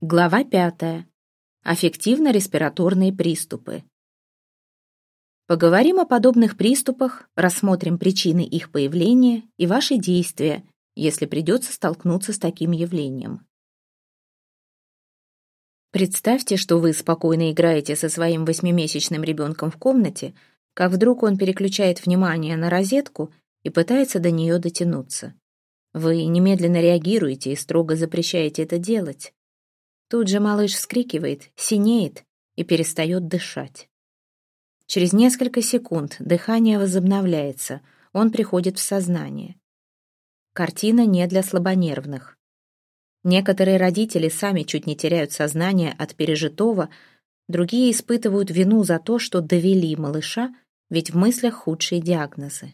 Глава пятая. Аффективно-респираторные приступы. Поговорим о подобных приступах, рассмотрим причины их появления и ваши действия, если придется столкнуться с таким явлением. Представьте, что вы спокойно играете со своим восьмимесячным ребенком в комнате, как вдруг он переключает внимание на розетку и пытается до нее дотянуться. Вы немедленно реагируете и строго запрещаете это делать. Тут же малыш вскрикивает, синеет и перестает дышать. Через несколько секунд дыхание возобновляется, он приходит в сознание. Картина не для слабонервных. Некоторые родители сами чуть не теряют сознание от пережитого, другие испытывают вину за то, что довели малыша, ведь в мыслях худшие диагнозы.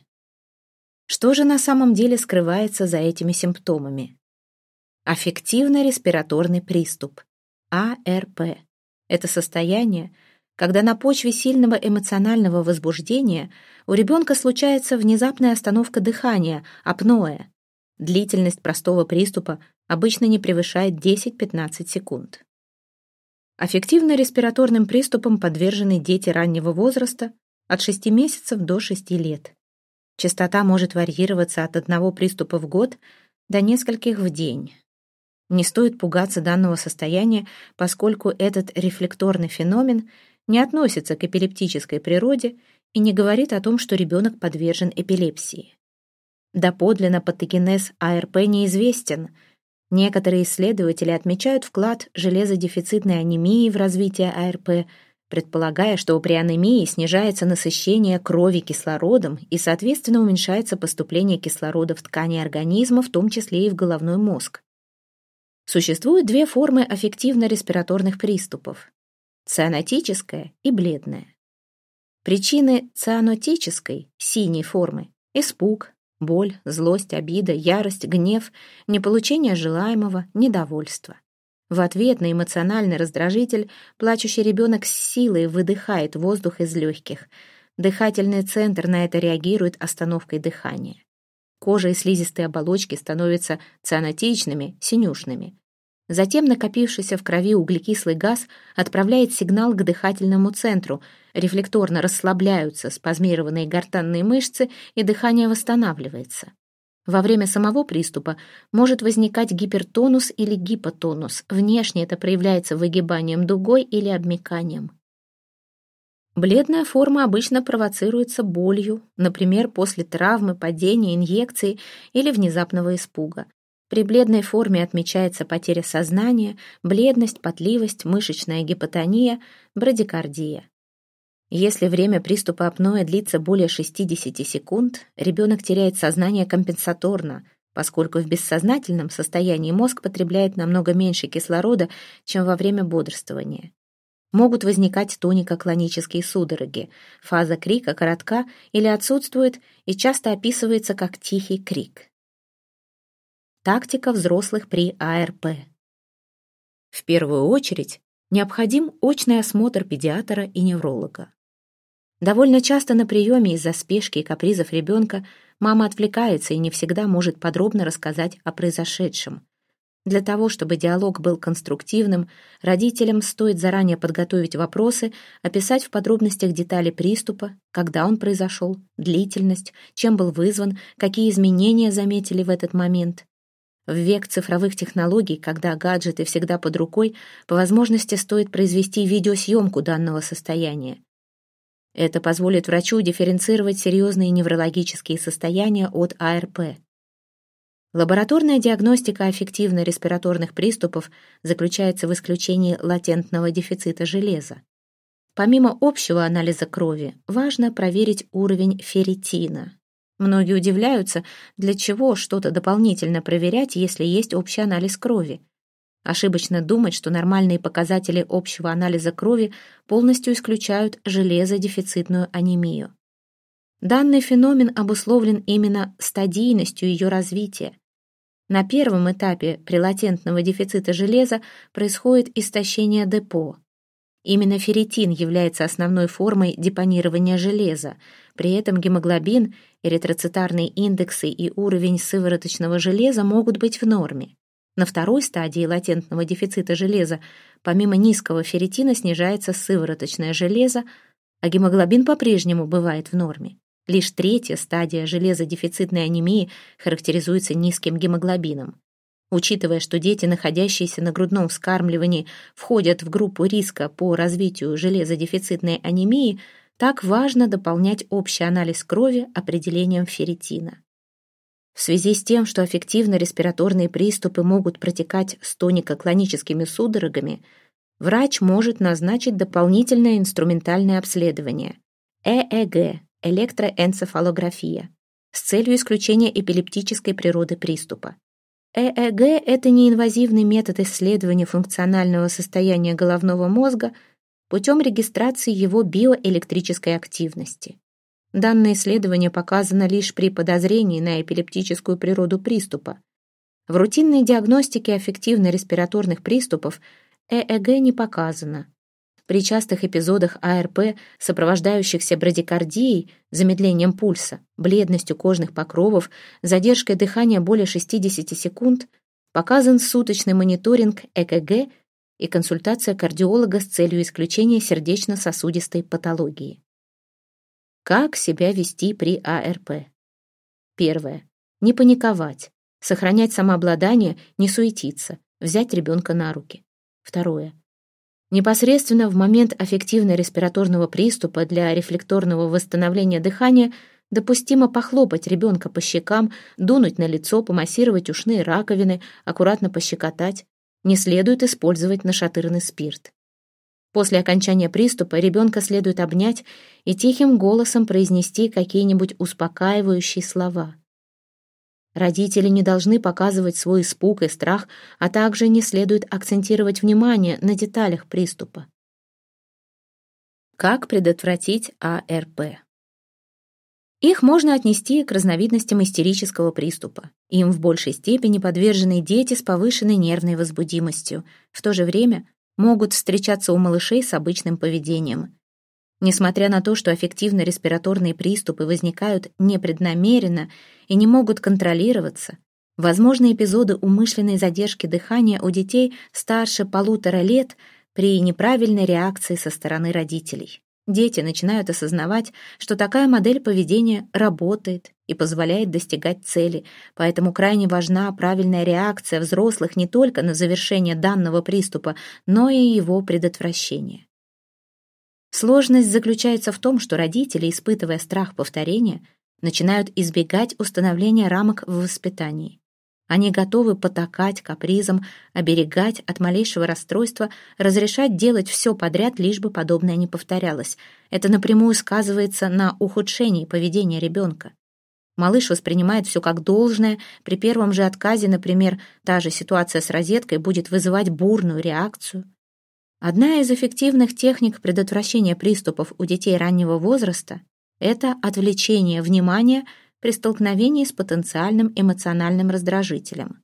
Что же на самом деле скрывается за этими симптомами? Аффективно-респираторный приступ, АРП. Это состояние, когда на почве сильного эмоционального возбуждения у ребенка случается внезапная остановка дыхания, апноэ. Длительность простого приступа обычно не превышает 10-15 секунд. Аффективно-респираторным приступам подвержены дети раннего возраста от 6 месяцев до 6 лет. Частота может варьироваться от одного приступа в год до нескольких в день. Не стоит пугаться данного состояния, поскольку этот рефлекторный феномен не относится к эпилептической природе и не говорит о том, что ребенок подвержен эпилепсии. Доподлинно патогенез АРП неизвестен. Некоторые исследователи отмечают вклад железодефицитной анемии в развитие АРП, предполагая, что при анемии снижается насыщение крови кислородом и, соответственно, уменьшается поступление кислорода в ткани организма, в том числе и в головной мозг. Существуют две формы аффективно-респираторных приступов – цианотическая и бледная. Причины цианотической, синей формы – испуг, боль, злость, обида, ярость, гнев, неполучение желаемого, недовольство. В ответ на эмоциональный раздражитель плачущий ребенок с силой выдыхает воздух из легких. Дыхательный центр на это реагирует остановкой дыхания. Кожа и слизистые оболочки становятся цианотичными, синюшными. Затем накопившийся в крови углекислый газ отправляет сигнал к дыхательному центру, рефлекторно расслабляются спазмированные гортанные мышцы, и дыхание восстанавливается. Во время самого приступа может возникать гипертонус или гипотонус. Внешне это проявляется выгибанием дугой или обмеканием. Бледная форма обычно провоцируется болью, например, после травмы, падения, инъекции или внезапного испуга. При бледной форме отмечается потеря сознания, бледность, потливость, мышечная гипотония, брадикардия. Если время приступа апноэ длится более 60 секунд, ребенок теряет сознание компенсаторно, поскольку в бессознательном состоянии мозг потребляет намного меньше кислорода, чем во время бодрствования. Могут возникать тонико-клонические судороги. Фаза крика коротка или отсутствует и часто описывается как тихий крик. Тактика взрослых при АРП. В первую очередь необходим очный осмотр педиатра и невролога. Довольно часто на приеме из-за спешки и капризов ребенка мама отвлекается и не всегда может подробно рассказать о произошедшем. Для того, чтобы диалог был конструктивным, родителям стоит заранее подготовить вопросы, описать в подробностях детали приступа, когда он произошел, длительность, чем был вызван, какие изменения заметили в этот момент. В век цифровых технологий, когда гаджеты всегда под рукой, по возможности стоит произвести видеосъемку данного состояния. Это позволит врачу дифференцировать серьезные неврологические состояния от АРП. Лабораторная диагностика аффективно-респираторных приступов заключается в исключении латентного дефицита железа. Помимо общего анализа крови, важно проверить уровень ферритина. Многие удивляются, для чего что-то дополнительно проверять, если есть общий анализ крови. Ошибочно думать, что нормальные показатели общего анализа крови полностью исключают железодефицитную анемию. Данный феномен обусловлен именно стадийностью ее развития. На первом этапе при латентного дефицита железа происходит истощение депо. Именно ферритин является основной формой депонирования железа. При этом гемоглобин, эритроцитарные индексы и уровень сывороточного железа могут быть в норме. На второй стадии латентного дефицита железа помимо низкого ферритина снижается сывороточное железо, а гемоглобин по-прежнему бывает в норме. Лишь третья стадия железодефицитной анемии характеризуется низким гемоглобином. Учитывая, что дети, находящиеся на грудном вскармливании, входят в группу риска по развитию железодефицитной анемии, так важно дополнять общий анализ крови определением ферритина. В связи с тем, что аффективно-респираторные приступы могут протекать с тонико-клоническими судорогами, врач может назначить дополнительное инструментальное обследование – ЭЭГ, электроэнцефалография, с целью исключения эпилептической природы приступа. ЭЭГ – это неинвазивный метод исследования функционального состояния головного мозга путем регистрации его биоэлектрической активности. Данное исследование показано лишь при подозрении на эпилептическую природу приступа. В рутинной диагностике аффективно-респираторных приступов ЭЭГ не показано. При частых эпизодах АРП, сопровождающихся брадикардией, замедлением пульса, бледностью кожных покровов, задержкой дыхания более 60 секунд, показан суточный мониторинг ЭКГ и консультация кардиолога с целью исключения сердечно-сосудистой патологии. Как себя вести при АРП? Первое. Не паниковать. Сохранять самообладание, не суетиться. Взять ребенка на руки. Второе. Непосредственно в момент аффективно-респираторного приступа для рефлекторного восстановления дыхания допустимо похлопать ребенка по щекам, дунуть на лицо, помассировать ушные раковины, аккуратно пощекотать. Не следует использовать нашатырный спирт. После окончания приступа ребенка следует обнять и тихим голосом произнести какие-нибудь успокаивающие слова. Родители не должны показывать свой испуг и страх, а также не следует акцентировать внимание на деталях приступа. Как предотвратить АРП? Их можно отнести к разновидностям истерического приступа. Им в большей степени подвержены дети с повышенной нервной возбудимостью. В то же время могут встречаться у малышей с обычным поведением. Несмотря на то, что аффективно-респираторные приступы возникают непреднамеренно и не могут контролироваться, возможны эпизоды умышленной задержки дыхания у детей старше полутора лет при неправильной реакции со стороны родителей. Дети начинают осознавать, что такая модель поведения работает и позволяет достигать цели, поэтому крайне важна правильная реакция взрослых не только на завершение данного приступа, но и его предотвращение. Сложность заключается в том, что родители, испытывая страх повторения, начинают избегать установления рамок в воспитании. Они готовы потакать капризам, оберегать от малейшего расстройства, разрешать делать все подряд, лишь бы подобное не повторялось. Это напрямую сказывается на ухудшении поведения ребенка. Малыш воспринимает все как должное, при первом же отказе, например, та же ситуация с розеткой будет вызывать бурную реакцию. Одна из эффективных техник предотвращения приступов у детей раннего возраста – это отвлечение внимания – при столкновении с потенциальным эмоциональным раздражителем.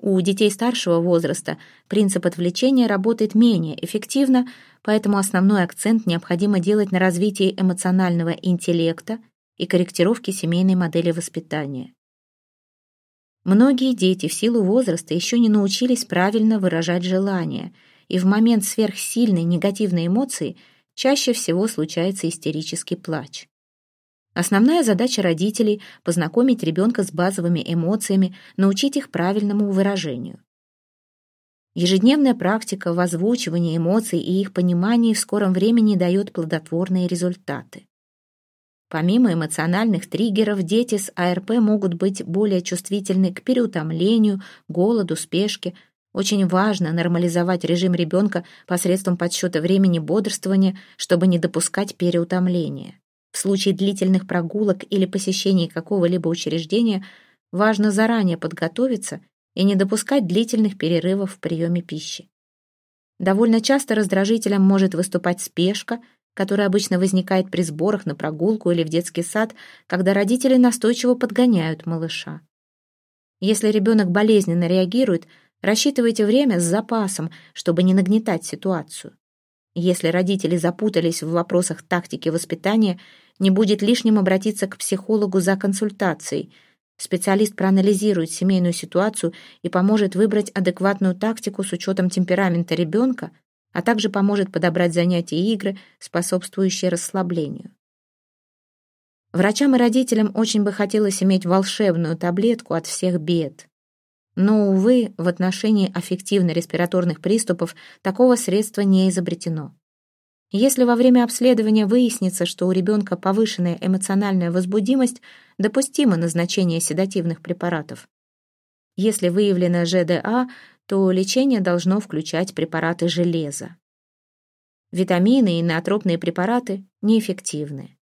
У детей старшего возраста принцип отвлечения работает менее эффективно, поэтому основной акцент необходимо делать на развитии эмоционального интеллекта и корректировке семейной модели воспитания. Многие дети в силу возраста еще не научились правильно выражать желания, и в момент сверхсильной негативной эмоции чаще всего случается истерический плач. Основная задача родителей — познакомить ребенка с базовыми эмоциями, научить их правильному выражению. Ежедневная практика в озвучивании эмоций и их понимании в скором времени дает плодотворные результаты. Помимо эмоциональных триггеров, дети с АРП могут быть более чувствительны к переутомлению, голоду, спешке. Очень важно нормализовать режим ребенка посредством подсчета времени бодрствования, чтобы не допускать переутомления. В случае длительных прогулок или посещений какого-либо учреждения важно заранее подготовиться и не допускать длительных перерывов в приеме пищи. Довольно часто раздражителем может выступать спешка, которая обычно возникает при сборах на прогулку или в детский сад, когда родители настойчиво подгоняют малыша. Если ребенок болезненно реагирует, рассчитывайте время с запасом, чтобы не нагнетать ситуацию. Если родители запутались в вопросах тактики воспитания, не будет лишним обратиться к психологу за консультацией. Специалист проанализирует семейную ситуацию и поможет выбрать адекватную тактику с учетом темперамента ребенка, а также поможет подобрать занятия и игры, способствующие расслаблению. Врачам и родителям очень бы хотелось иметь волшебную таблетку от всех бед. Но, увы, в отношении аффективно-респираторных приступов такого средства не изобретено. Если во время обследования выяснится, что у ребенка повышенная эмоциональная возбудимость, допустимо назначение седативных препаратов. Если выявлено ЖДА, то лечение должно включать препараты железа. Витамины и неотропные препараты неэффективны.